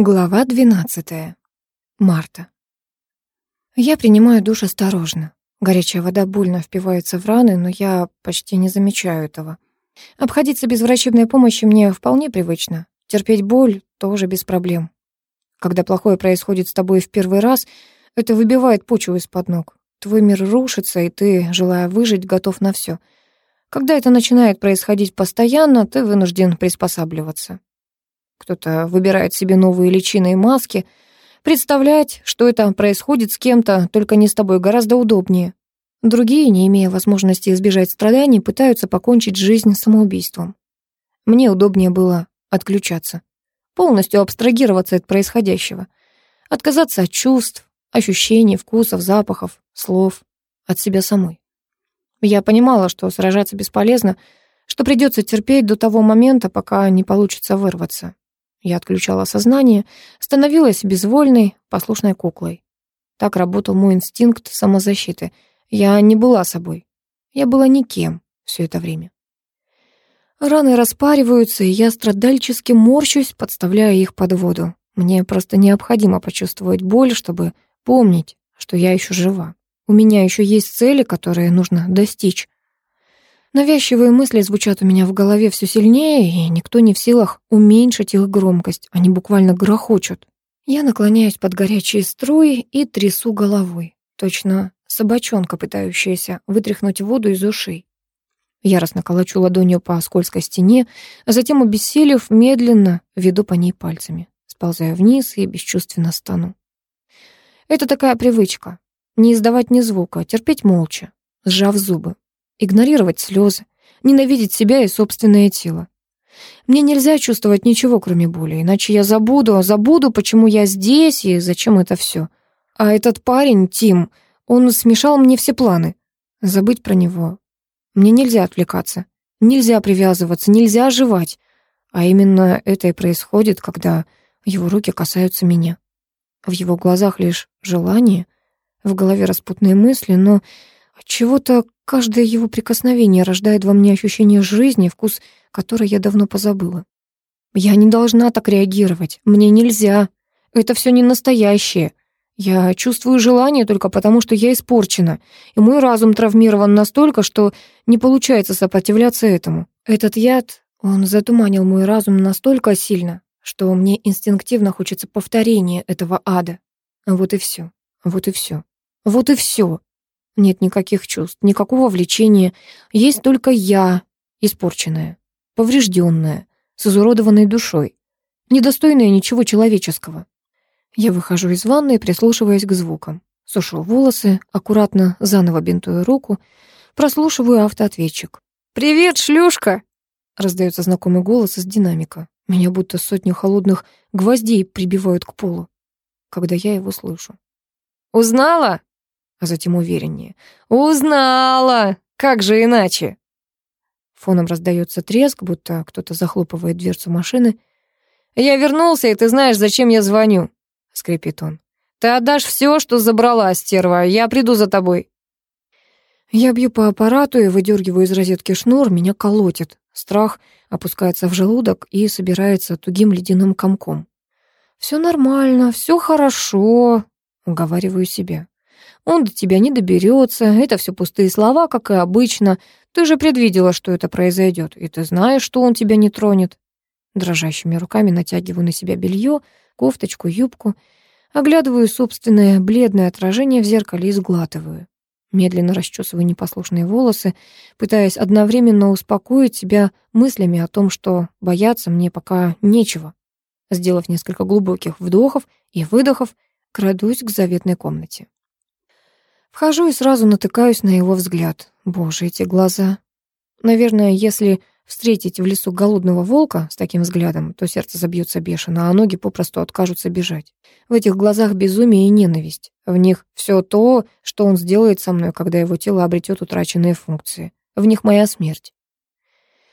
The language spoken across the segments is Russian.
Глава 12. Марта. Я принимаю душ осторожно. Горячая вода больно впивается в раны, но я почти не замечаю этого. Обходиться без врачебной помощи мне вполне привычно. Терпеть боль тоже без проблем. Когда плохое происходит с тобой в первый раз, это выбивает почву из-под ног. Твой мир рушится, и ты, желая выжить, готов на все. Когда это начинает происходить постоянно, ты вынужден приспосабливаться. Кто-то выбирает себе новые личины и маски. Представлять, что это происходит с кем-то, только не с тобой, гораздо удобнее. Другие, не имея возможности избежать страданий, пытаются покончить жизнь самоубийством. Мне удобнее было отключаться, полностью абстрагироваться от происходящего, отказаться от чувств, ощущений, вкусов, запахов, слов, от себя самой. Я понимала, что сражаться бесполезно, что придется терпеть до того момента, пока не получится вырваться. Я отключала сознание, становилась безвольной, послушной куклой. Так работал мой инстинкт самозащиты. Я не была собой. Я была никем все это время. Раны распариваются, и я страдальчески морщусь, подставляя их под воду. Мне просто необходимо почувствовать боль, чтобы помнить, что я еще жива. У меня еще есть цели, которые нужно достичь. Навязчивые мысли звучат у меня в голове все сильнее, и никто не в силах уменьшить их громкость. Они буквально грохочут. Я наклоняюсь под горячие струи и трясу головой. Точно собачонка, пытающаяся вытряхнуть воду из ушей. Яростно колочу ладонью по скользкой стене, а затем, обессилев, медленно веду по ней пальцами. Сползаю вниз и бесчувственно стану. Это такая привычка. Не издавать ни звука, терпеть молча, сжав зубы, игнорировать слезы, ненавидеть себя и собственное тело. Мне нельзя чувствовать ничего, кроме боли, иначе я забуду, забуду, почему я здесь и зачем это все. А этот парень, Тим, он смешал мне все планы. Забыть про него. Мне нельзя отвлекаться, нельзя привязываться, нельзя оживать. А именно это и происходит, когда его руки касаются меня. В его глазах лишь желание, в голове распутные мысли, но чего-то каждое его прикосновение рождает во мне ощущение жизни, вкус которой я давно позабыла. Я не должна так реагировать. Мне нельзя. Это все не настоящее. Я чувствую желание только потому, что я испорчена, и мой разум травмирован настолько, что не получается сопротивляться этому. Этот яд, он затуманил мой разум настолько сильно, что мне инстинктивно хочется повторения этого ада. Вот и все. Вот и все. Вот и все. Нет никаких чувств, никакого влечения. Есть только я, испорченная, поврежденная, с изуродованной душой, недостойная ничего человеческого. Я выхожу из ванной, прислушиваясь к звукам. Сушу волосы, аккуратно заново бинтую руку, прослушиваю автоответчик. «Привет, шлюшка!» раздается знакомый голос из динамика. Меня будто сотню холодных гвоздей прибивают к полу, когда я его слышу. «Узнала?» А затем увереннее. «Узнала! Как же иначе?» Фоном раздается треск, будто кто-то захлопывает дверцу машины. «Я вернулся, и ты знаешь, зачем я звоню», — скрипит он. «Ты отдашь все, что забрала, стерва. Я приду за тобой». Я бью по аппарату и выдергиваю из розетки шнур, меня колотит. Страх опускается в желудок и собирается тугим ледяным комком. «Все нормально, все хорошо», — уговариваю себя. Он до тебя не доберется, это все пустые слова, как и обычно. Ты же предвидела, что это произойдет, и ты знаешь, что он тебя не тронет. Дрожащими руками натягиваю на себя белье, кофточку, юбку, оглядываю собственное бледное отражение в зеркале и сглатываю. Медленно расчесываю непослушные волосы, пытаясь одновременно успокоить себя мыслями о том, что бояться мне пока нечего. Сделав несколько глубоких вдохов и выдохов, крадусь к заветной комнате. Вхожу и сразу натыкаюсь на его взгляд. Боже, эти глаза. Наверное, если встретить в лесу голодного волка с таким взглядом, то сердце забьется бешено, а ноги попросту откажутся бежать. В этих глазах безумие и ненависть. В них все то, что он сделает со мной, когда его тело обретет утраченные функции. В них моя смерть.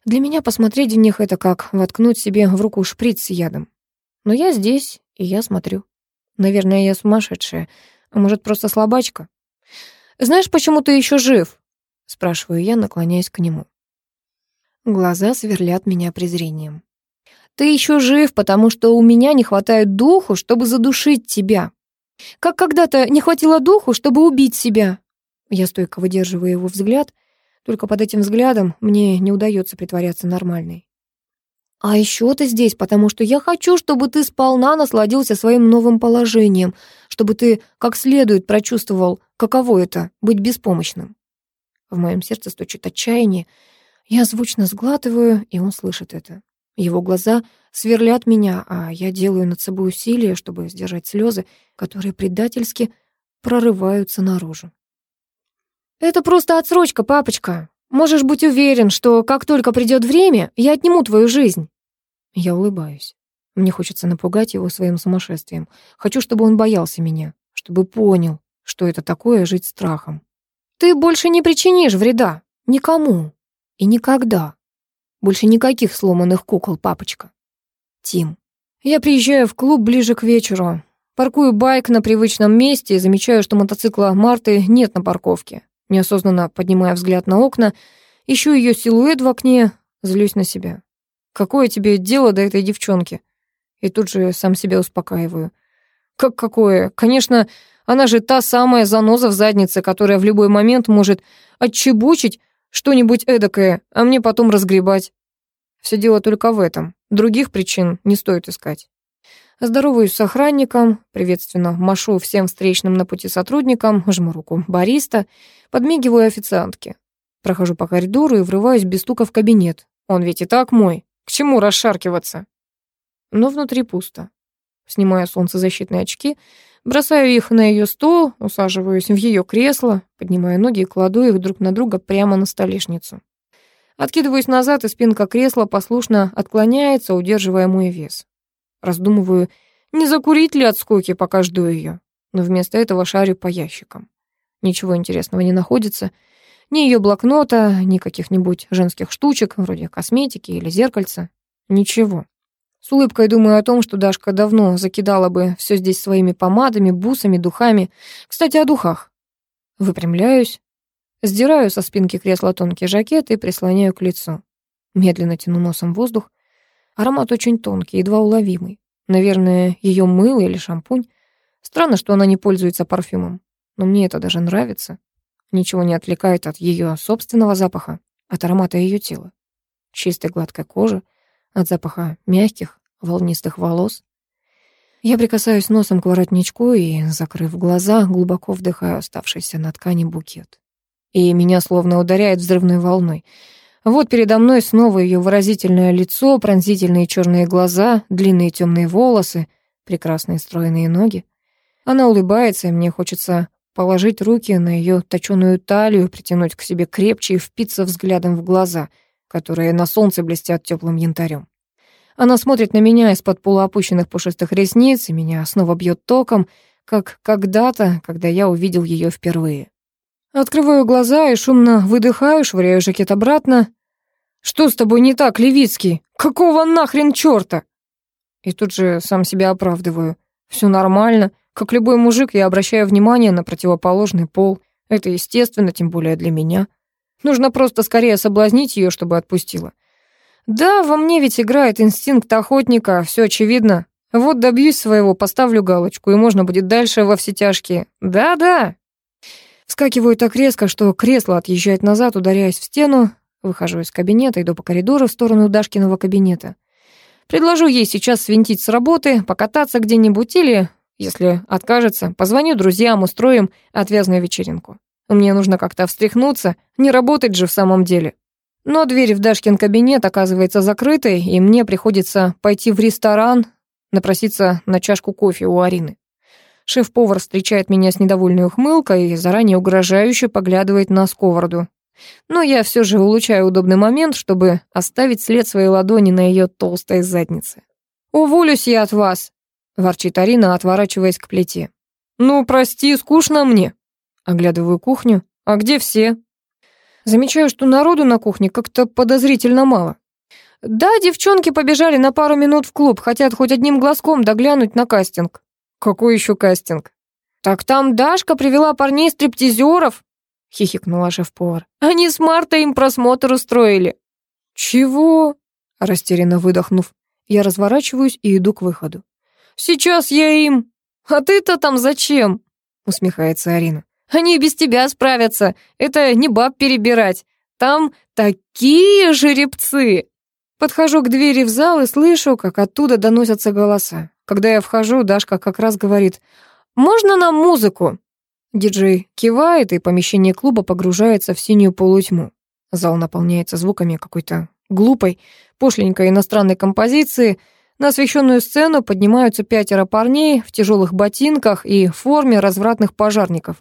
Для меня посмотреть в них — это как воткнуть себе в руку шприц с ядом. Но я здесь, и я смотрю. Наверное, я сумасшедшая, а может, просто слабачка. «Знаешь, почему ты еще жив?» — спрашиваю я, наклоняясь к нему. Глаза сверлят меня презрением. Ты еще жив, потому что у меня не хватает духу, чтобы задушить тебя. Как когда-то не хватило духу, чтобы убить себя. Я стойко выдерживаю его взгляд, только под этим взглядом мне не удается притворяться нормальной. А еще ты здесь, потому что я хочу, чтобы ты сполна насладился своим новым положением, чтобы ты как следует прочувствовал, каково это — быть беспомощным. В моем сердце стучит отчаяние. Я звучно сглатываю, и он слышит это. Его глаза сверлят меня, а я делаю над собой усилия, чтобы сдержать слезы, которые предательски прорываются наружу. «Это просто отсрочка, папочка. Можешь быть уверен, что как только придет время, я отниму твою жизнь». Я улыбаюсь. Мне хочется напугать его своим сумасшествием. Хочу, чтобы он боялся меня, чтобы понял, что это такое жить страхом. «Ты больше не причинишь вреда. Никому. И никогда. Больше никаких сломанных кукол, папочка. Тим. Я приезжаю в клуб ближе к вечеру. Паркую байк на привычном месте и замечаю, что мотоцикла Марты нет на парковке. Неосознанно поднимая взгляд на окна, ищу ее силуэт в окне, злюсь на себя. Какое тебе дело до этой девчонки? И тут же сам себя успокаиваю. Как какое? Конечно, она же та самая заноза в заднице, которая в любой момент может отчебучить что-нибудь эдакое, а мне потом разгребать. Все дело только в этом. Других причин не стоит искать. Здороваюсь с охранником, приветственно машу всем встречным на пути сотрудникам, жму руку бариста, подмигиваю официантке. Прохожу по коридору и врываюсь без стука в кабинет. Он ведь и так мой. К чему расшаркиваться? Но внутри пусто. Снимаю солнцезащитные очки, Бросаю их на ее стол, усаживаюсь в ее кресло, поднимаю ноги и кладу их друг на друга прямо на столешницу. Откидываюсь назад, и спинка кресла послушно отклоняется, удерживая мой вес. Раздумываю, не закурить ли от скуки, пока жду ее. Но вместо этого шарю по ящикам. Ничего интересного не находится. Ни ее блокнота, ни каких-нибудь женских штучек, вроде косметики или зеркальца. Ничего. С улыбкой думаю о том, что Дашка давно закидала бы все здесь своими помадами, бусами, духами. Кстати, о духах. Выпрямляюсь, сдираю со спинки кресла тонкий жакет и прислоняю к лицу. Медленно тяну носом воздух. Аромат очень тонкий, едва уловимый. Наверное, ее мыло или шампунь. Странно, что она не пользуется парфюмом. Но мне это даже нравится. Ничего не отвлекает от ее собственного запаха, от аромата ее тела. Чистой гладкой кожи, от запаха мягких, волнистых волос. Я прикасаюсь носом к воротничку и, закрыв глаза, глубоко вдыхаю оставшийся на ткани букет. И меня словно ударяет взрывной волной. Вот передо мной снова ее выразительное лицо, пронзительные черные глаза, длинные темные волосы, прекрасные стройные ноги. Она улыбается, и мне хочется положить руки на ее точеную талию, притянуть к себе крепче и впиться взглядом в глаза — которые на солнце блестят теплым янтарем. Она смотрит на меня из-под полуопущенных пушистых ресниц, и меня снова бьет током, как когда-то, когда я увидел ее впервые. Открываю глаза и шумно выдыхаю, швыряю жакет обратно. «Что с тобой не так, Левицкий? Какого нахрен чёрта?» И тут же сам себя оправдываю. Все нормально. Как любой мужик, я обращаю внимание на противоположный пол. Это естественно, тем более для меня. Нужно просто скорее соблазнить ее, чтобы отпустила. Да, во мне ведь играет инстинкт охотника, все очевидно. Вот добьюсь своего, поставлю галочку, и можно будет дальше во все тяжкие. Да-да. Вскакиваю так резко, что кресло отъезжает назад, ударяясь в стену. Выхожу из кабинета, иду по коридору в сторону Дашкиного кабинета. Предложу ей сейчас свинтить с работы, покататься где-нибудь или, если откажется, позвоню друзьям, устроим отвязную вечеринку. Мне нужно как-то встряхнуться, не работать же в самом деле. Но дверь в Дашкин кабинет оказывается закрытой, и мне приходится пойти в ресторан, напроситься на чашку кофе у Арины. Шеф-повар встречает меня с недовольной ухмылкой и заранее угрожающе поглядывает на сковороду. Но я все же улучшаю удобный момент, чтобы оставить след своей ладони на ее толстой заднице. «Уволюсь я от вас», — ворчит Арина, отворачиваясь к плите. «Ну, прости, скучно мне», Оглядываю кухню. А где все? Замечаю, что народу на кухне как-то подозрительно мало. Да, девчонки побежали на пару минут в клуб, хотят хоть одним глазком доглянуть на кастинг. Какой еще кастинг? Так там Дашка привела парней стриптизеров, хихикнула шеф-повар. Они с Мартой им просмотр устроили. Чего? Растерянно выдохнув. Я разворачиваюсь и иду к выходу. «Сейчас я им...» «А ты-то там зачем?» — усмехается Арина. «Они без тебя справятся. Это не баб перебирать. Там такие жеребцы!» Подхожу к двери в зал и слышу, как оттуда доносятся голоса. Когда я вхожу, Дашка как раз говорит «Можно нам музыку?» Диджей кивает, и помещение клуба погружается в синюю полутьму. Зал наполняется звуками какой-то глупой, пошленькой иностранной композиции. На освещенную сцену поднимаются пятеро парней в тяжелых ботинках и форме развратных пожарников.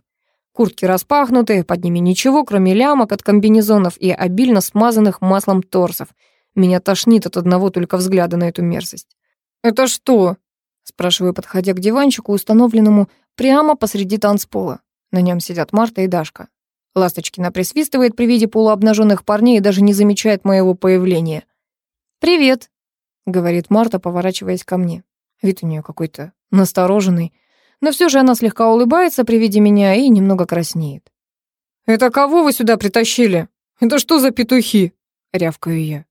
Куртки распахнуты, под ними ничего, кроме лямок от комбинезонов и обильно смазанных маслом торсов. Меня тошнит от одного только взгляда на эту мерзость. «Это что?» — спрашиваю, подходя к диванчику, установленному прямо посреди танцпола. На нем сидят Марта и Дашка. Ласточкина присвистывает при виде полуобнаженных парней и даже не замечает моего появления. «Привет», — говорит Марта, поворачиваясь ко мне. Вид у нее какой-то настороженный. Но все же она слегка улыбается при виде меня и немного краснеет. «Это кого вы сюда притащили? Это что за петухи?» — рявкаю я.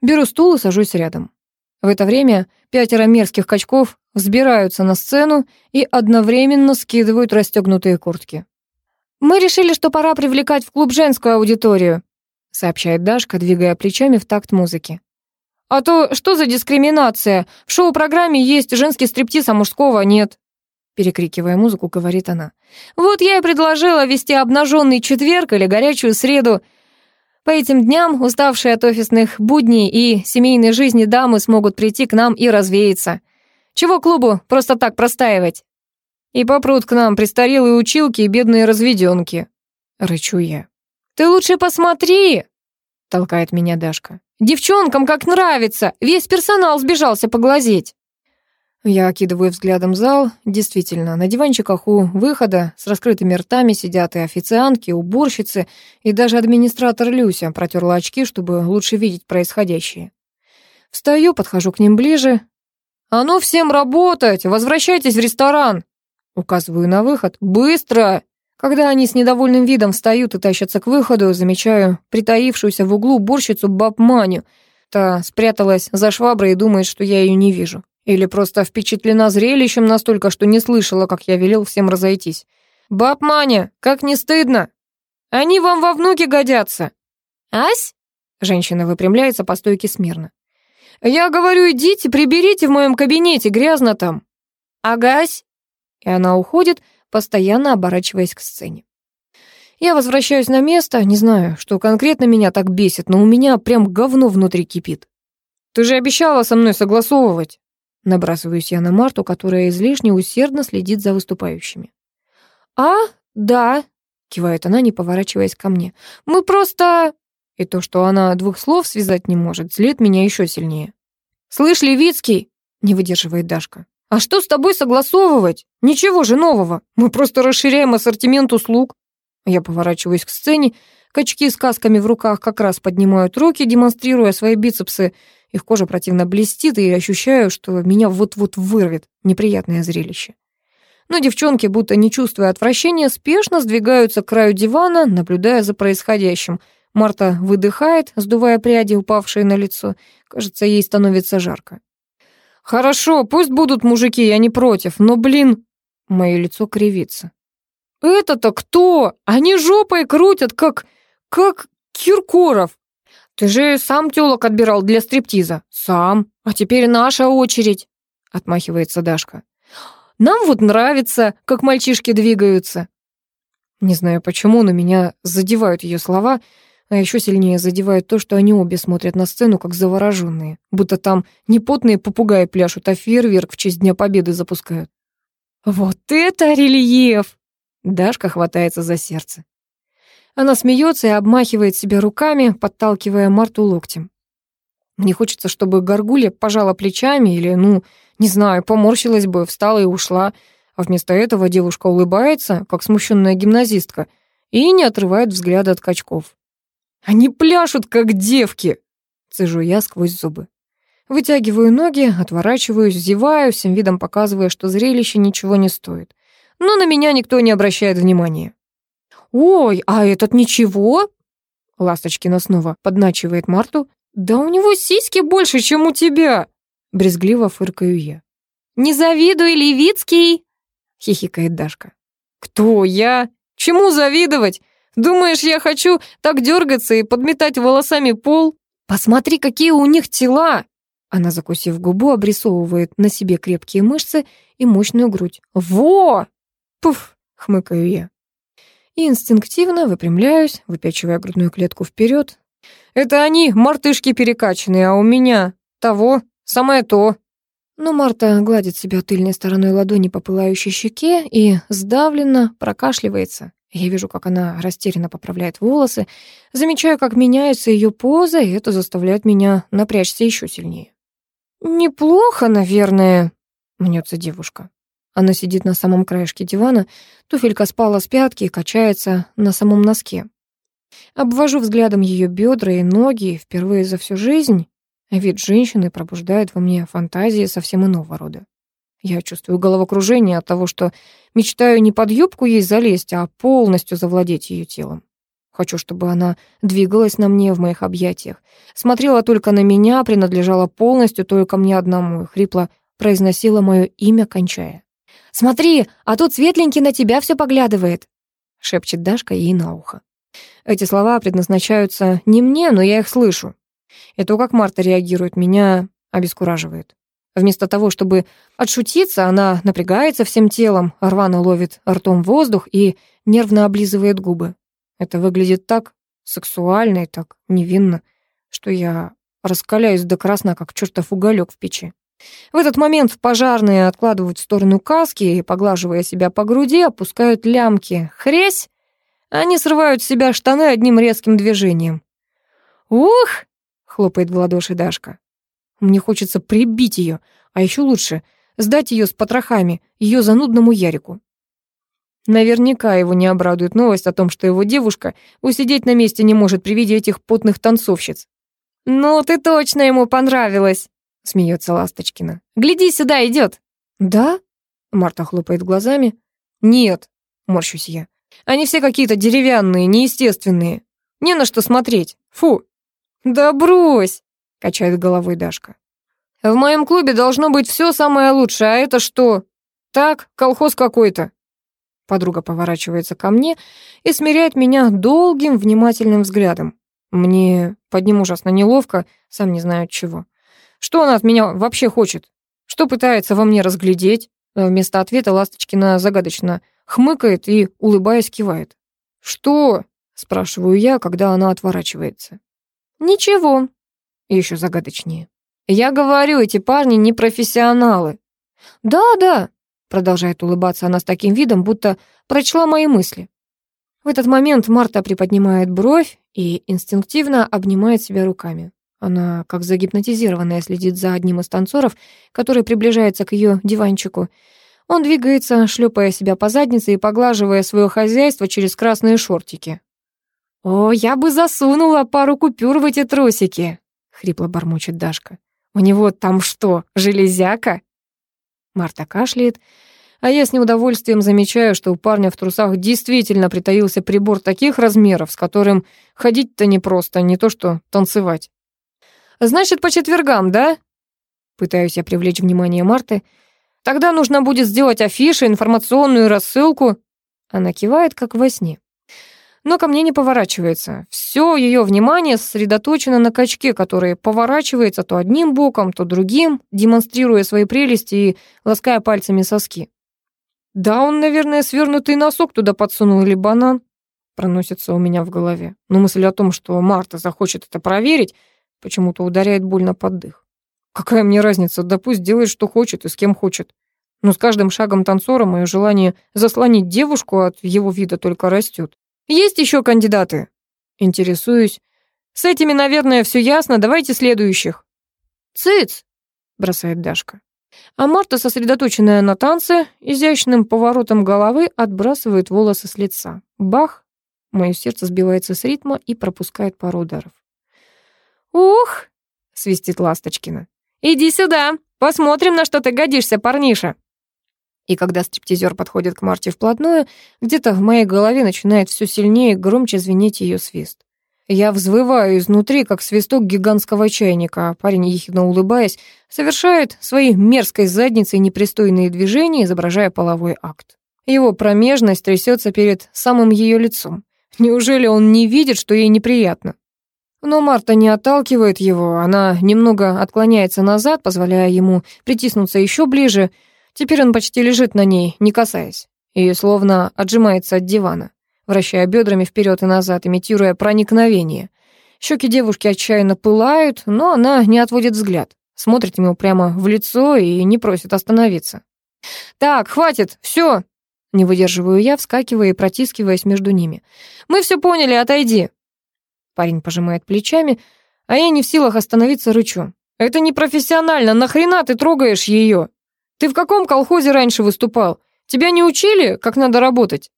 Беру стул и сажусь рядом. В это время пятеро мерзких качков взбираются на сцену и одновременно скидывают расстегнутые куртки. «Мы решили, что пора привлекать в клуб женскую аудиторию», сообщает Дашка, двигая плечами в такт музыки. «А то что за дискриминация? В шоу-программе есть женский стриптиз, а мужского нет». Перекрикивая музыку, говорит она. «Вот я и предложила вести обнаженный четверг или горячую среду. По этим дням уставшие от офисных будней и семейной жизни дамы смогут прийти к нам и развеяться. Чего клубу просто так простаивать? И попрут к нам престарелые училки и бедные разведенки. Рычу я. «Ты лучше посмотри!» — толкает меня Дашка. «Девчонкам как нравится! Весь персонал сбежался поглазеть!» Я окидываю взглядом зал. Действительно, на диванчиках у выхода с раскрытыми ртами сидят и официантки, и уборщицы, и даже администратор Люся протерла очки, чтобы лучше видеть происходящее. Встаю, подхожу к ним ближе, «А ну всем работать! Возвращайтесь в ресторан!» Указываю на выход. «Быстро!» Когда они с недовольным видом встают и тащатся к выходу, замечаю притаившуюся в углу уборщицу баб Маню. Та спряталась за шваброй и думает, что я ее не вижу. Или просто впечатлена зрелищем настолько, что не слышала, как я велел всем разойтись. «Баб Маня, как не стыдно! Они вам во внуки годятся!» «Ась?» Женщина выпрямляется по стойке смирно. «Я говорю, идите, приберите в моем кабинете, грязно там». «Агась!» И она уходит, постоянно оборачиваясь к сцене. Я возвращаюсь на место, не знаю, что конкретно меня так бесит, но у меня прям говно внутри кипит. «Ты же обещала со мной согласовывать!» Набрасываюсь я на Марту, которая излишне усердно следит за выступающими. «А, да», — кивает она, не поворачиваясь ко мне. «Мы просто...» И то, что она двух слов связать не может, злит меня еще сильнее. «Слышь, Левицкий!» — не выдерживает Дашка. «А что с тобой согласовывать? Ничего же нового. Мы просто расширяем ассортимент услуг». Я поворачиваюсь к сцене. Качки с касками в руках как раз поднимают руки, демонстрируя свои бицепсы. Их кожа противно блестит, и я ощущаю, что меня вот-вот вырвет. Неприятное зрелище. Но девчонки, будто не чувствуя отвращения, спешно сдвигаются к краю дивана, наблюдая за происходящим — Марта выдыхает, сдувая пряди, упавшие на лицо. Кажется, ей становится жарко. «Хорошо, пусть будут мужики, я не против, но, блин...» Мое лицо кривится. «Это-то кто? Они жопой крутят, как... как Киркоров. Ты же сам тёлок отбирал для стриптиза. Сам. А теперь наша очередь», — отмахивается Дашка. «Нам вот нравится, как мальчишки двигаются». Не знаю почему, но меня задевают ее слова — а еще сильнее задевает то, что они обе смотрят на сцену, как завороженные, будто там не потные попугаи пляшут, а фейерверк в честь Дня Победы запускают. «Вот это рельеф!» Дашка хватается за сердце. Она смеется и обмахивает себя руками, подталкивая Марту локтем. Мне хочется, чтобы Горгулья пожала плечами или, ну, не знаю, поморщилась бы, встала и ушла, а вместо этого девушка улыбается, как смущенная гимназистка, и не отрывает взгляда от качков. Они пляшут, как девки!» Цежу я сквозь зубы. Вытягиваю ноги, отворачиваюсь, зеваю, всем видом показывая, что зрелище ничего не стоит. Но на меня никто не обращает внимания. «Ой, а этот ничего?» Ласточкина снова подначивает Марту. «Да у него сиськи больше, чем у тебя!» Брезгливо фыркаю я. «Не завидуй, Левицкий!» — хихикает Дашка. «Кто я? Чему завидовать? Думаешь, я хочу так дергаться и подметать волосами пол? Посмотри, какие у них тела!» Она, закусив губу, обрисовывает на себе крепкие мышцы и мощную грудь. «Во!» «Пуф!» — хмыкаю я. И инстинктивно выпрямляюсь, выпячивая грудную клетку вперед. «Это они, мартышки перекачанные, а у меня того, самое то!» Но Марта гладит себя тыльной стороной ладони по пылающей щеке и сдавленно прокашливается. Я вижу, как она растерянно поправляет волосы, замечаю, как меняется ее поза, и это заставляет меня напрячься еще сильнее. «Неплохо, наверное», — мнется девушка. Она сидит на самом краешке дивана, туфелька спала с пятки и качается на самом носке. Обвожу взглядом ее бедра и ноги, впервые за всю жизнь Вид женщины пробуждает во мне фантазии совсем иного рода. Я чувствую головокружение от того, что мечтаю не под юбку ей залезть, а полностью завладеть ее телом. Хочу, чтобы она двигалась на мне в моих объятиях, смотрела только на меня, принадлежала полностью только мне одному и хрипло произносила мое имя, кончая. «Смотри, а тут светленький на тебя все поглядывает», — шепчет Дашка ей на ухо. Эти слова предназначаются не мне, но я их слышу. И то, как Марта реагирует, меня обескураживает. Вместо того, чтобы отшутиться, она напрягается всем телом, рвано ловит ртом воздух и нервно облизывает губы. Это выглядит так сексуально и так невинно, что я раскаляюсь до красна, как чертов уголек в печи. В этот момент пожарные откладывают в сторону каски и, поглаживая себя по груди, опускают лямки. Хресь! Они срывают с себя штаны одним резким движением. «Ух!» хлопает в ладоши Дашка. Мне хочется прибить ее, а еще лучше сдать ее с потрохами, ее занудному Ярику. Наверняка его не обрадует новость о том, что его девушка усидеть на месте не может при виде этих потных танцовщиц. «Ну, ты точно ему понравилась!» — смеется Ласточкина. «Гляди, сюда идет!» «Да?» — Марта хлопает глазами. «Нет!» — морщусь я. «Они все какие-то деревянные, неестественные. Не на что смотреть. Фу!» «Да брось!» — качает головой Дашка. «В моем клубе должно быть все самое лучшее, а это что? Так, колхоз какой-то». Подруга поворачивается ко мне и смиряет меня долгим, внимательным взглядом. Мне под ним ужасно неловко, сам не знаю от чего. Что она от меня вообще хочет? Что пытается во мне разглядеть? Вместо ответа Ласточкина загадочно хмыкает и, улыбаясь, кивает. «Что?» — спрашиваю я, когда она отворачивается. «Ничего». Еще загадочнее. «Я говорю, эти парни не профессионалы». «Да-да», — продолжает улыбаться она с таким видом, будто прочла мои мысли. В этот момент Марта приподнимает бровь и инстинктивно обнимает себя руками. Она, как загипнотизированная, следит за одним из танцоров, который приближается к ее диванчику. Он двигается, шлепая себя по заднице и поглаживая свое хозяйство через красные шортики. «О, я бы засунула пару купюр в эти трусики!» — хрипло бормочет Дашка. «У него там что, железяка?» Марта кашляет, а я с неудовольствием замечаю, что у парня в трусах действительно притаился прибор таких размеров, с которым ходить-то непросто, не то что танцевать. «Значит, по четвергам, да?» Пытаюсь я привлечь внимание Марты. «Тогда нужно будет сделать афиши, информационную рассылку». Она кивает, как во сне но ко мне не поворачивается. Все ее внимание сосредоточено на качке, который поворачивается то одним боком, то другим, демонстрируя свои прелести и лаская пальцами соски. «Да, он, наверное, свернутый носок туда подсунул или банан», проносится у меня в голове. Но мысль о том, что Марта захочет это проверить, почему-то ударяет больно под дых. Какая мне разница, да пусть делает, что хочет и с кем хочет. Но с каждым шагом танцора мое желание заслонить девушку от его вида только растет. Есть еще кандидаты? Интересуюсь. С этими, наверное, все ясно. Давайте следующих. Цыц, бросает Дашка. А Марта, сосредоточенная на танце, изящным поворотом головы отбрасывает волосы с лица. Бах! Мое сердце сбивается с ритма и пропускает пару ударов. «Ух!» — свистит Ласточкина. «Иди сюда! Посмотрим, на что ты годишься, парниша!» И когда стриптизер подходит к Марте вплотную, где-то в моей голове начинает все сильнее и громче звенеть ее свист. Я взвываю изнутри, как свисток гигантского чайника, а парень, ехидно улыбаясь, совершает своей мерзкой задницей непристойные движения, изображая половой акт. Его промежность трясется перед самым ее лицом. Неужели он не видит, что ей неприятно? Но Марта не отталкивает его, она немного отклоняется назад, позволяя ему притиснуться еще ближе. Теперь он почти лежит на ней, не касаясь, и словно отжимается от дивана, вращая бедрами вперед и назад, имитируя проникновение. Щеки девушки отчаянно пылают, но она не отводит взгляд, смотрит ему прямо в лицо и не просит остановиться. «Так, хватит, все!» Не выдерживаю я, вскакивая и протискиваясь между ними. «Мы все поняли, отойди!» Парень пожимает плечами, а я не в силах остановиться, рычу. «Это непрофессионально, нахрена ты трогаешь ее? Ты в каком колхозе раньше выступал? Тебя не учили, как надо работать?»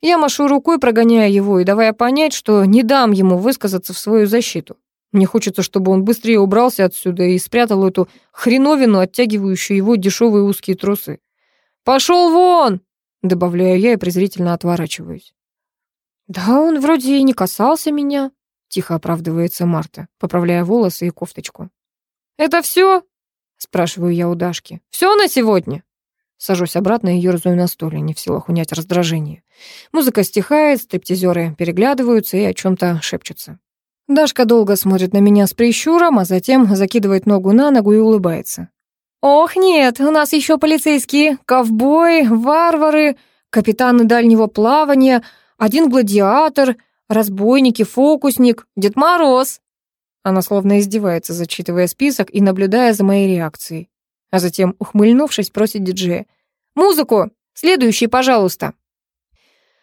Я машу рукой, прогоняя его и давая понять, что не дам ему высказаться в свою защиту. Мне хочется, чтобы он быстрее убрался отсюда и спрятал эту хреновину, оттягивающую его дешевые узкие трусы. «Пошел вон!» — добавляю я и презрительно отворачиваюсь. «Да он вроде и не касался меня», — тихо оправдывается Марта, поправляя волосы и кофточку. «Это все?» — спрашиваю я у Дашки. «Все на сегодня?» Сажусь обратно и ерзаю на стуле, не в силах унять раздражение. Музыка стихает, стриптизеры переглядываются и о чем то шепчутся. Дашка долго смотрит на меня с прищуром, а затем закидывает ногу на ногу и улыбается. «Ох, нет, у нас еще полицейские, ковбои, варвары, капитаны дальнего плавания, один гладиатор, разбойники, фокусник, Дед Мороз». Она словно издевается, зачитывая список и наблюдая за моей реакцией. А затем, ухмыльнувшись, просит диджея. «Музыку! Следующий, пожалуйста!»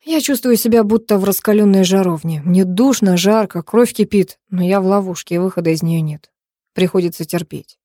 Я чувствую себя будто в раскаленной жаровне. Мне душно, жарко, кровь кипит, но я в ловушке, и выхода из нее нет. Приходится терпеть.